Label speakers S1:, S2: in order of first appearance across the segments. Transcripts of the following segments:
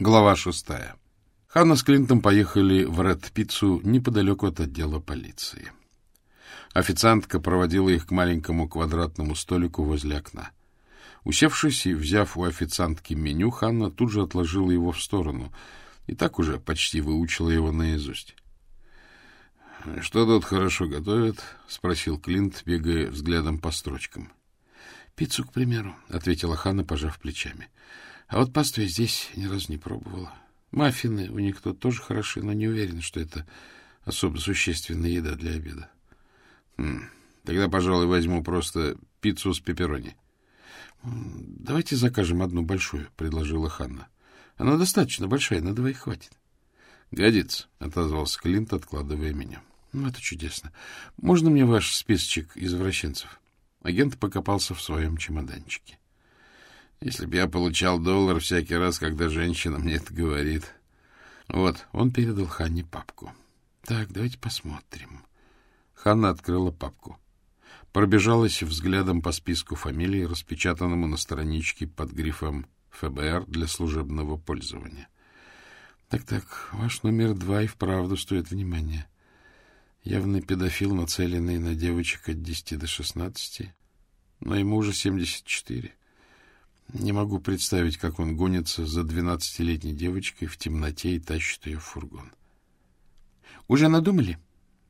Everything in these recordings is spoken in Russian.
S1: Глава шестая. Ханна с Клинтом поехали в Ред-Пиццу неподалеку от отдела полиции. Официантка проводила их к маленькому квадратному столику возле окна. Усевшись и взяв у официантки меню, Ханна тут же отложила его в сторону и так уже почти выучила его наизусть. — Что тут хорошо готовят? — спросил Клинт, бегая взглядом по строчкам.
S2: — Пиццу, к примеру, — ответила Ханна, пожав плечами. — а вот пасту я здесь ни разу не пробовала. Маффины у них тут тоже хороши, но не уверен, что это особо существенная еда для обеда.
S1: Хм, тогда, пожалуй, возьму просто пиццу с пепперони.
S2: — Давайте закажем одну большую, — предложила Ханна. — Она достаточно большая, на двоих хватит.
S1: — Годится, — отозвался Клинт, откладывая меня.
S2: — Ну, это чудесно. Можно мне ваш списочек извращенцев? Агент покопался в своем чемоданчике.
S1: Если б я получал доллар всякий раз, когда женщина мне это говорит.
S2: Вот, он передал Ханне папку. Так, давайте посмотрим.
S1: Ханна открыла папку. Пробежалась взглядом по списку фамилий, распечатанному на страничке под грифом ФБР для служебного пользования.
S2: Так-так, ваш номер два и вправду стоит внимания. Явный педофил, нацеленный на девочек от десяти до шестнадцати, но ему уже семьдесят четыре. Не могу представить, как он гонится за двенадцатилетней девочкой в темноте и тащит ее в фургон. — Уже надумали?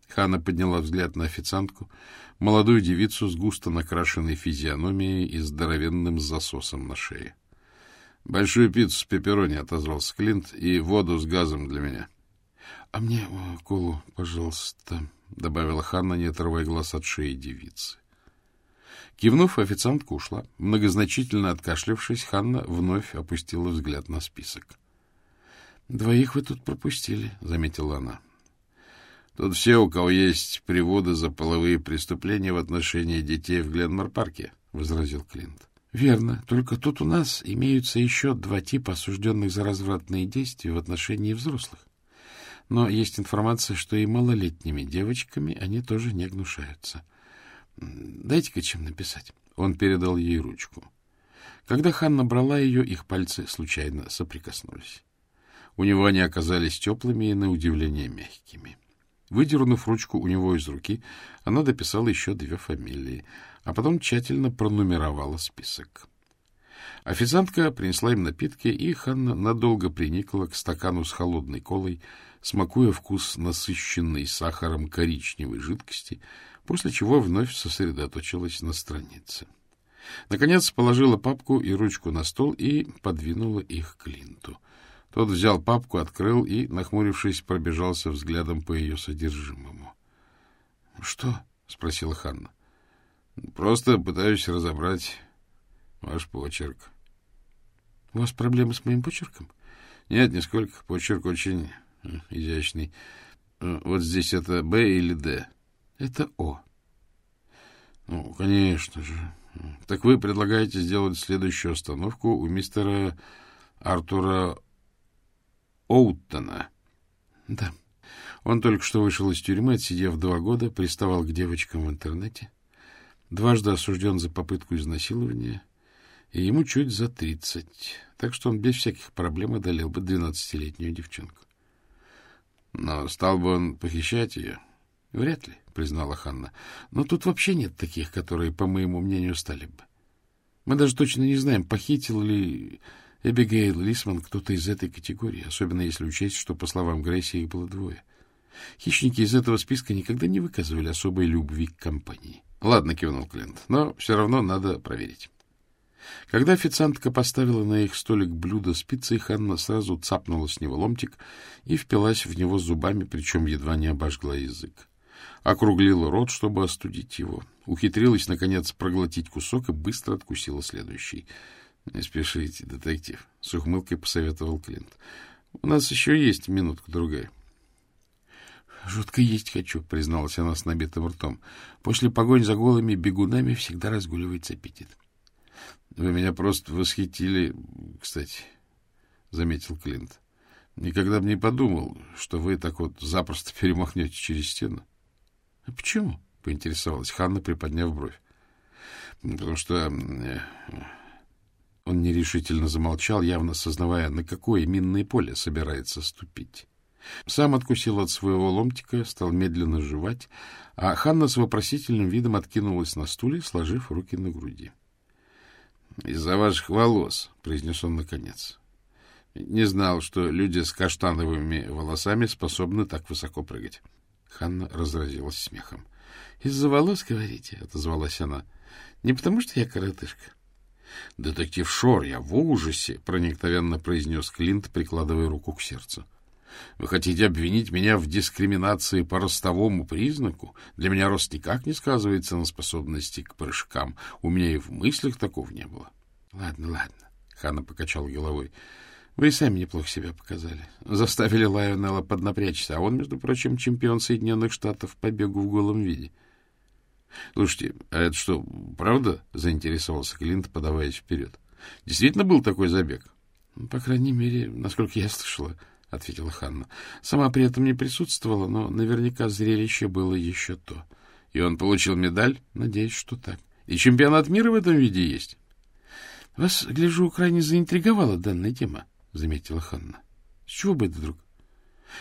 S2: Хана подняла взгляд на официантку, молодую девицу с густо накрашенной физиономией и здоровенным засосом на шее.
S1: — Большую пиццу с пепперони, — отозвался Клинт, — и воду с газом для меня.
S2: — А мне колу, пожалуйста, — добавила Ханна, не отрывая глаз от шеи девицы.
S1: Кивнув, официантка ушла. Многозначительно откашлявшись, Ханна вновь опустила взгляд на список.
S2: — Двоих вы тут пропустили, — заметила она.
S1: — Тут все, у кого есть приводы за половые преступления в отношении детей в Гленмор-парке, — возразил Клинт.
S2: — Верно. Только тут у нас имеются еще два типа осужденных за развратные действия в отношении взрослых. Но есть информация, что и малолетними девочками они тоже не гнушаются. — Дайте-ка чем написать. Он передал ей ручку. Когда Ханна брала ее, их пальцы случайно соприкоснулись. У него они оказались теплыми и, на удивление, мягкими. Выдернув ручку у него из руки, она дописала еще две фамилии, а потом тщательно пронумеровала список. Официантка принесла им напитки, и Ханна надолго приникла к стакану с холодной колой, смакуя вкус насыщенной сахаром коричневой жидкости — после чего вновь сосредоточилась на странице. Наконец положила папку и ручку на стол и подвинула их к Клинту. Тот взял папку, открыл и, нахмурившись, пробежался взглядом по ее содержимому. — Что? — спросила Ханна. — Просто пытаюсь разобрать ваш почерк. — У вас проблемы с моим почерком? — Нет, нисколько. Почерк очень э, изящный. Э, вот здесь это «Б» или «Д». Это О.
S1: Ну, конечно же. Так вы предлагаете сделать следующую остановку у мистера Артура Оуттона?
S2: Да. Он только что вышел из тюрьмы, отсидев два года, приставал к девочкам в интернете, дважды осужден за попытку изнасилования, и ему чуть за тридцать, так что он без всяких проблем одолел бы двенадцатилетнюю девчонку.
S1: Но стал бы он похищать ее?
S2: Вряд ли признала Ханна. Но тут вообще нет таких, которые, по моему мнению, стали бы. Мы даже точно не знаем, похитил ли Эбигейл Лисман кто-то из этой категории, особенно если учесть, что, по словам Грейси, их было двое. Хищники из этого списка никогда не выказывали особой любви к компании.
S1: — Ладно, — кивнул Клинт, — но все равно надо проверить.
S2: Когда официантка поставила на их столик блюдо с пиццей, Ханна сразу цапнула с него ломтик и впилась в него зубами, причем едва не обожгла язык округлила рот, чтобы остудить его, ухитрилась, наконец, проглотить кусок и быстро откусила следующий. — Не спешите, детектив, — с ухмылкой посоветовал Клинт. — У нас еще есть минутка-другая. — Жутко есть хочу, — призналась она с набитым ртом. — После погонь за голыми бегунами всегда разгуливается аппетит.
S1: — Вы меня просто восхитили, кстати, — заметил Клинт. — Никогда бы не подумал, что вы так вот запросто перемахнете через стену.
S2: — Почему? — поинтересовалась Ханна, приподняв бровь.
S1: — Потому что... Э, Он нерешительно замолчал, явно сознавая, на какое минное поле собирается ступить. Сам откусил от своего ломтика, стал медленно жевать, а Ханна с вопросительным видом откинулась на стуле, сложив руки на груди. — Из-за ваших волос, — произнес он наконец. Не знал, что люди с каштановыми волосами способны так высоко прыгать. Ханна разразилась смехом. — Из-за волос, говорите? — отозвалась она. — Не потому, что я коротышка. — Детектив Шор, я в ужасе! — проникновенно произнес Клинт, прикладывая руку к сердцу. — Вы хотите обвинить меня в дискриминации по ростовому признаку? Для меня рост никак не сказывается на способности к прыжкам. У меня и в мыслях такого не было. — Ладно, ладно, — Ханна покачал головой. — Вы и сами неплохо себя показали. Заставили Лайонелла поднапрячься, а он, между прочим, чемпион Соединенных Штатов по бегу в голом виде. — Слушайте, а это что, правда? — заинтересовался Клинт, подаваясь вперед. — Действительно был такой забег? Ну, — По крайней мере, насколько я слышала, — ответила Ханна. Сама при этом не присутствовала, но наверняка зрелище было еще то. — И он получил медаль? — Надеюсь, что так. — И чемпионат мира в этом виде есть? — Вас, гляжу, крайне заинтриговала данная тема, — заметила Ханна. — С чего бы это вдруг?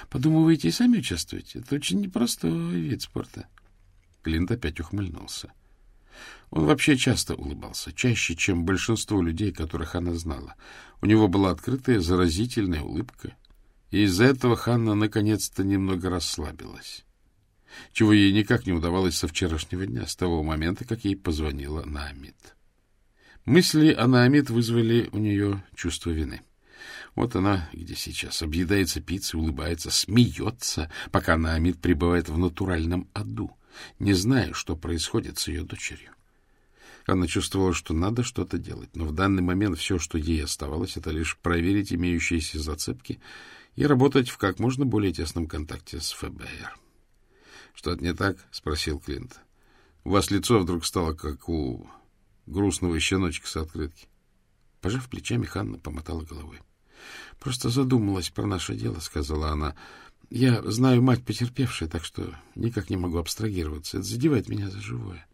S1: Подумываете и сами участвовать? Это очень непростой вид спорта. — Клинт опять ухмыльнулся. Он вообще часто улыбался, чаще, чем большинство людей, которых она знала. У него была открытая, заразительная улыбка, и из-за этого Ханна наконец-то немного расслабилась, чего ей никак не удавалось со вчерашнего дня, с того момента, как ей позвонила Наамид. Мысли о Наамид вызвали у нее чувство вины. Вот она где сейчас, объедается пиццей, улыбается, смеется, пока Наамид пребывает в натуральном аду не зная, что происходит с ее дочерью. Она чувствовала, что надо что-то делать, но в данный момент все, что ей оставалось, это лишь проверить имеющиеся зацепки и работать в как можно более тесном контакте с ФБР. — Что-то не так? — спросил Клинт. — У вас лицо вдруг стало как у грустного щеночка с открытки. Пожав плечами, Ханна помотала головой. — Просто задумалась про наше дело, — сказала она. Я знаю мать потерпевшей, так что никак не могу абстрагироваться. Это задевает меня за живое.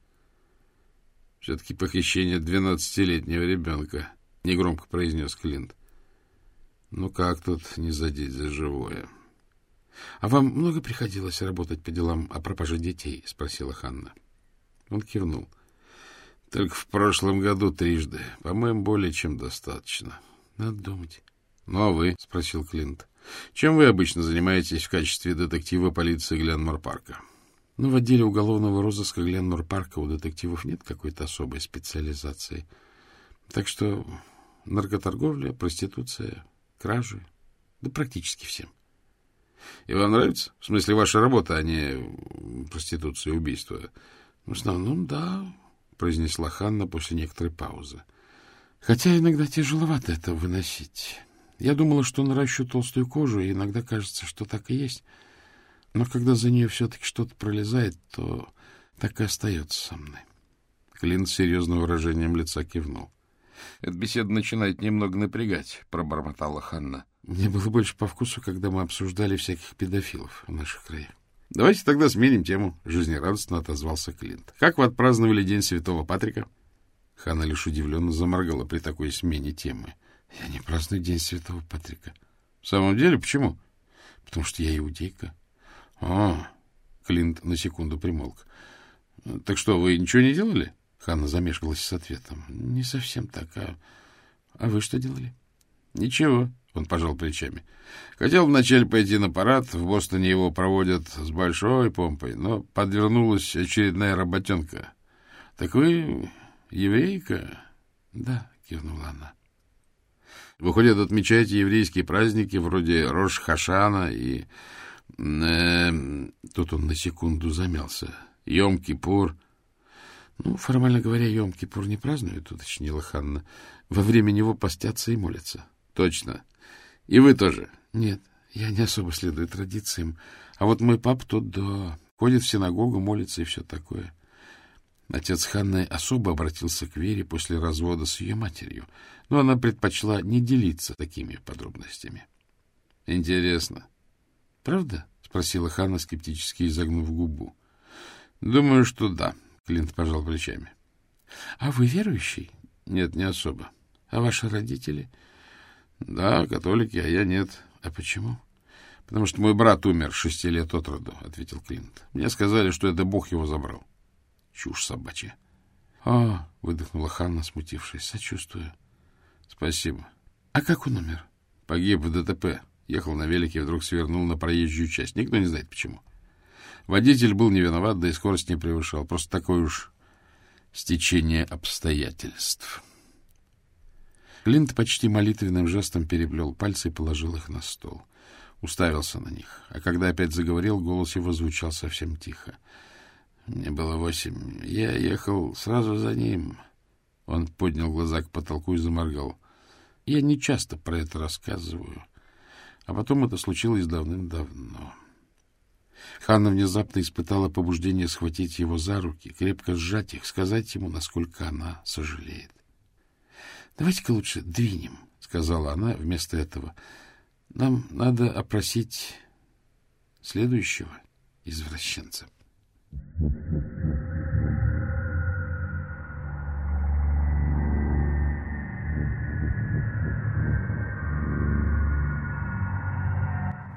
S1: — Все-таки похищение двенадцатилетнего ребенка, — негромко произнес Клинт. — Ну как тут не задеть за живое? — А вам много приходилось работать по делам о пропаже детей? — спросила Ханна. Он кивнул. — Только в прошлом году трижды. По-моему, более чем достаточно. — Надо думать. — Ну, а вы? — спросил Клинт. — чем вы обычно занимаетесь в качестве детектива полиции Гленмор-парка? Ну, в отделе уголовного розыска Гленмор-парка у детективов нет какой-то особой специализации. Так что наркоторговля, проституция, кражи, да практически всем. И вам нравится? В смысле, ваша работа, а не проституция и убийство? В основном, да, произнесла Ханна после некоторой паузы. Хотя иногда тяжеловато это выносить. Я думала, что наращу толстую кожу, и иногда кажется, что так и есть. Но когда за нее все-таки что-то пролезает, то так и остается со мной. Клин с серьезным выражением лица кивнул. — Эта беседа начинает немного напрягать, — пробормотала Ханна. — Мне было больше по вкусу, когда мы обсуждали всяких педофилов в наших краях. — Давайте тогда сменим тему, — жизнерадостно отозвался Клинт. — Как вы отпраздновали День Святого Патрика? Ханна лишь удивленно заморгала при такой смене темы. — я не праздную День Святого Патрика. — В самом деле? Почему? — Потому что я иудейка. — А, Клинт на секунду примолк. — Так что, вы ничего не делали? Ханна замешкалась с ответом. — Не совсем так. А, а вы что делали? — Ничего, — он пожал плечами. Хотел вначале пойти на парад, в Бостоне его проводят с большой помпой, но подвернулась очередная работенка. — Так вы еврейка? — Да, — кивнула она. Выходит, отмечаете еврейские праздники вроде Рош-Хашана и... Э, тут он на секунду замялся. Йом-Кипур. Ну, формально говоря, Йом-Кипур не празднуют, уточнила Ханна. Во время него постятся и молятся. Точно. И вы тоже? Нет, я не особо следую традициям. А вот мой пап тут, да, ходит в синагогу, молится и все такое. Отец Ханны особо обратился к Вере после развода с ее матерью, но она предпочла не делиться такими подробностями. — Интересно. — Правда? — спросила Ханна, скептически изогнув губу. — Думаю, что да, — Клинт пожал плечами. — А вы верующий? — Нет, не особо.
S2: — А ваши родители?
S1: — Да, католики, а я нет.
S2: — А почему?
S1: — Потому что мой брат умер шести лет от роду, — ответил Клинт. — Мне сказали, что это Бог его забрал. Чушь собачья.
S2: — А, — выдохнула Ханна, смутившись, — сочувствую.
S1: — Спасибо.
S2: — А как он умер?
S1: — Погиб в ДТП. Ехал на велике и вдруг свернул на проезжую часть. Никто не знает, почему. Водитель был не виноват, да и скорость не превышал. Просто такое уж стечение обстоятельств.
S2: Клинт почти молитвенным жестом переплел пальцы и положил их на стол. Уставился на них. А когда опять заговорил, голос его звучал совсем тихо. Мне было восемь. Я ехал сразу за ним. Он поднял глаза к потолку и заморгал. Я не часто про это рассказываю. А потом это случилось давным-давно. Ханна внезапно испытала побуждение схватить его за руки, крепко сжать их, сказать ему, насколько она сожалеет. — Давайте-ка лучше двинем, — сказала она вместо этого. — Нам надо опросить следующего извращенца.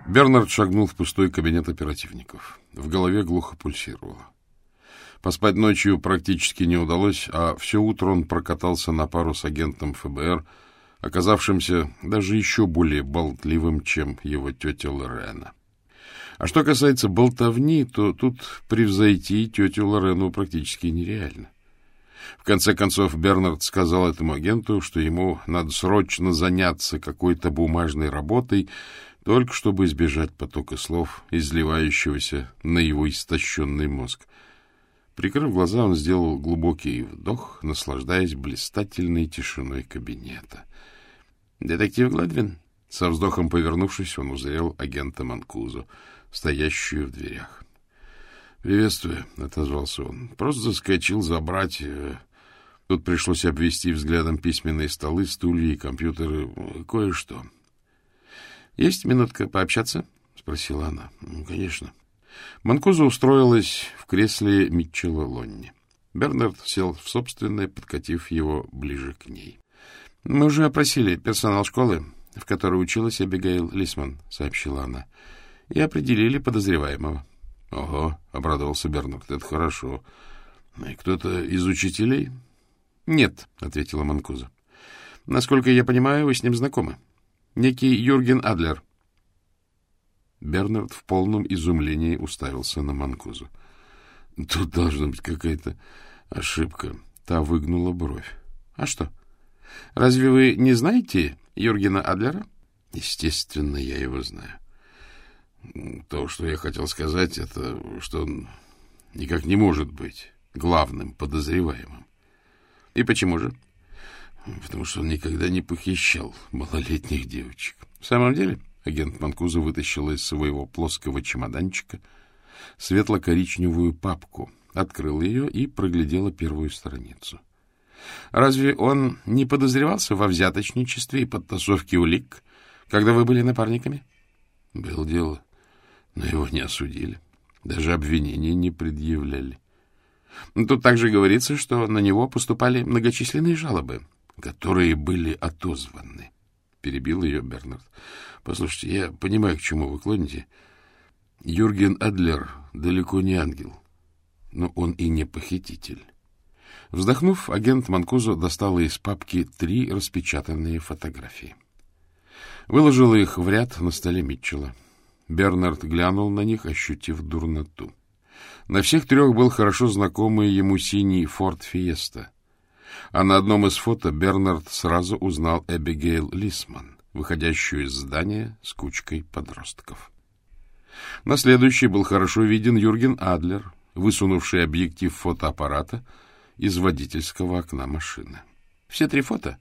S1: Бернард шагнул в пустой кабинет оперативников. В голове глухо пульсировало. Поспать ночью практически не удалось, а все утро он прокатался на пару с агентом ФБР, оказавшимся даже еще более болтливым, чем его тетя Лорена. А что касается болтовни, то тут превзойти тетю Лорену практически нереально. В конце концов, Бернард сказал этому агенту, что ему надо срочно заняться какой-то бумажной работой, только чтобы избежать потока слов, изливающегося на его истощенный мозг. Прикрыв глаза, он сделал глубокий вдох, наслаждаясь блистательной тишиной кабинета. — Детектив Гладвин? Со вздохом повернувшись, он узрел агента Манкузо, стоящую в дверях. — Приветствую, — отозвался он. — Просто заскочил забрать... Э, тут пришлось обвести взглядом письменные столы, стулья и компьютеры. Кое-что. — есть минутка пообщаться? — спросила она. — Конечно. Манкуза устроилась в кресле Митчелла Лонни. Бернард сел в собственное, подкатив его ближе к ней. — Мы уже опросили персонал школы, в которой училась Эбигейл Лисман, — сообщила она, — и определили подозреваемого. — Ого, — обрадовался Бернард, — это хорошо. — И кто-то из учителей? — Нет, — ответила Манкуза. — Насколько я понимаю, вы с ним знакомы. — Некий Юрген Адлер. Бернард в полном изумлении уставился на Манкузу. — Тут должна быть какая-то ошибка. Та выгнула бровь. — А что? Разве вы не знаете Юргена Адлера? — Естественно, я его знаю. То, что я хотел сказать, это что он никак не может быть главным подозреваемым. — И почему же? — потому что он никогда не похищал малолетних девочек. В самом деле, агент Манкуза вытащил из своего плоского чемоданчика светло-коричневую папку, открыл ее и проглядела первую страницу. Разве он не подозревался во взяточничестве и подтасовке улик, когда вы были напарниками? Было дело, но его не осудили. Даже обвинения не предъявляли. Тут также говорится, что на него поступали многочисленные жалобы, которые были отозваны. Перебил ее Бернард. Послушайте, я понимаю, к чему вы клоните. Юрген Адлер далеко не ангел, но он и не похититель. Вздохнув, агент Манкузо достала из папки три распечатанные фотографии. Выложила их в ряд на столе Митчелла. Бернард глянул на них, ощутив дурноту. На всех трех был хорошо знакомый ему синий «Форд Фиеста», а на одном из фото Бернард сразу узнал Эбигейл Лисман, выходящую из здания с кучкой подростков. На следующий был хорошо виден Юрген Адлер, высунувший объектив фотоаппарата из водительского окна машины. Все три фото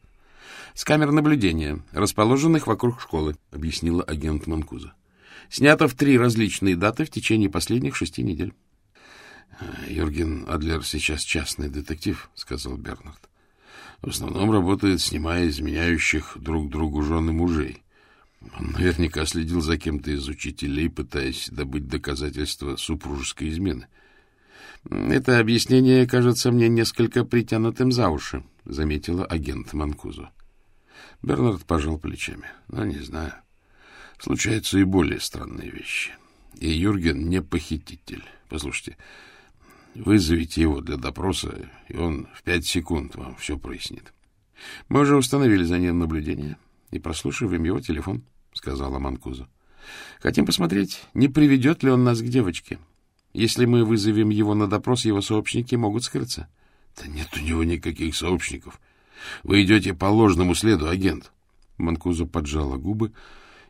S1: с камер наблюдения, расположенных вокруг школы, объяснила агент Манкуза. Снято в три различные даты в течение последних шести недель. — Юрген Адлер сейчас частный детектив, — сказал Бернард. — В основном работает, снимая изменяющих друг другу жены мужей. Он наверняка следил за кем-то из учителей, пытаясь добыть доказательства супружеской измены. — Это объяснение кажется мне несколько притянутым за уши, — заметила агент Манкузу. Бернард пожал плечами. Ну, не знаю. Случаются и более странные вещи. И Юрген не похититель. Послушайте, вызовите его для допроса, и он в пять секунд вам все прояснит. — Мы уже установили за ним наблюдение и прослушиваем его телефон, — сказала Манкуза. — Хотим посмотреть, не приведет ли он нас к девочке. Если мы вызовем его на допрос, его сообщники могут скрыться. — Да нет у него никаких сообщников. Вы идете по ложному следу, агент. Манкуза поджала губы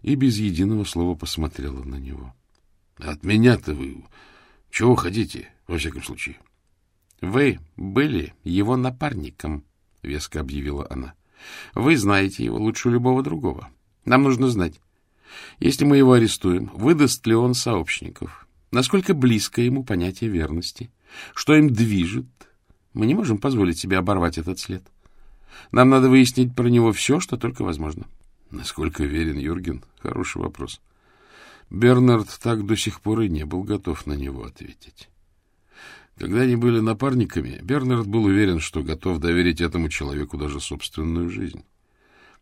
S1: и без единого слова посмотрела на него. — От меня-то вы чего хотите, во всяком случае? — Вы были его напарником, — веско объявила она. — Вы знаете его лучше любого другого. Нам нужно знать, если мы его арестуем, выдаст ли он сообщников, насколько близко ему понятие верности, что им движет. Мы не можем позволить себе оборвать этот след. Нам надо выяснить про него все, что только возможно. Насколько верен Юрген? Хороший вопрос. Бернард так до сих пор и не был готов на него ответить. Когда они были напарниками, Бернард был уверен, что готов доверить этому человеку даже собственную жизнь.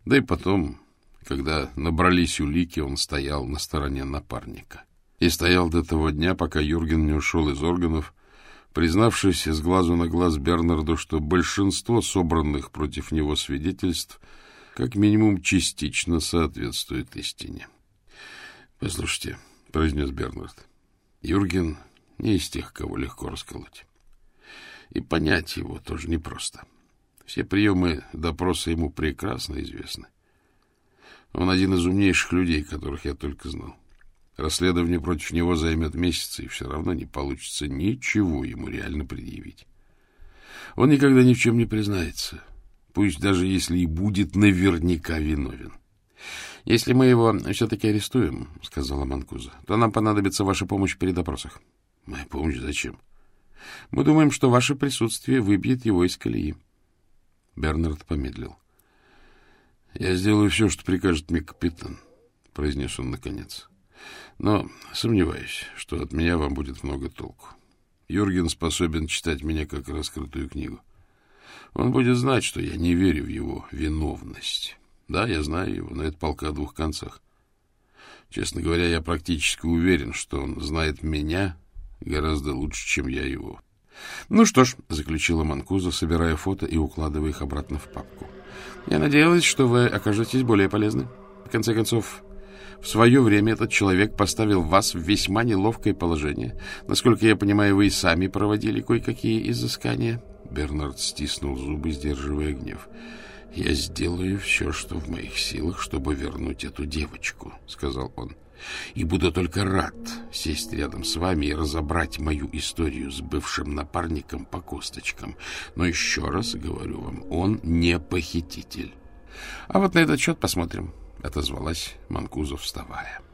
S1: Да и потом, когда набрались улики, он стоял на стороне напарника. И стоял до того дня, пока Юрген не ушел из органов, признавшись с глазу на глаз Бернарду, что большинство собранных против него свидетельств как минимум частично соответствует истине. — Послушайте, — произнес Бернард, — Юрген не из тех, кого легко расколоть. И понять его тоже непросто. Все приемы допроса ему прекрасно известны. Он один из умнейших людей, которых я только знал. Расследование против него займет месяцы, и все равно не получится ничего ему реально предъявить. Он никогда ни в чем не признается, пусть даже если и будет наверняка виновен. — Если мы его все-таки арестуем, — сказала Манкуза, — то нам понадобится ваша помощь при допросах. — Моя помощь зачем? — Мы думаем, что ваше присутствие выбьет его из колеи. Бернард помедлил. — Я сделаю все, что прикажет мне капитан, — произнес он наконец. — Но сомневаюсь, что от меня вам будет много толку. Юрген способен читать меня как раскрытую книгу. Он будет знать, что я не верю в его виновность. Да, я знаю его, но это полка о двух концах. Честно говоря, я практически уверен, что он знает меня гораздо лучше, чем я его. — Ну что ж, — заключила Манкуза, собирая фото и укладывая их обратно в папку. — Я надеялась, что вы окажетесь более полезны. В конце концов, в свое время этот человек поставил вас в весьма неловкое положение. Насколько я понимаю, вы и сами проводили кое-какие изыскания. Бернард стиснул зубы, сдерживая гнев. — «Я сделаю все, что в моих силах, чтобы вернуть эту девочку», — сказал он. «И буду только рад сесть рядом с вами и разобрать мою историю с бывшим напарником по косточкам. Но еще раз говорю вам, он не похититель». «А вот на этот счет посмотрим», — отозвалась Манкузов, вставая.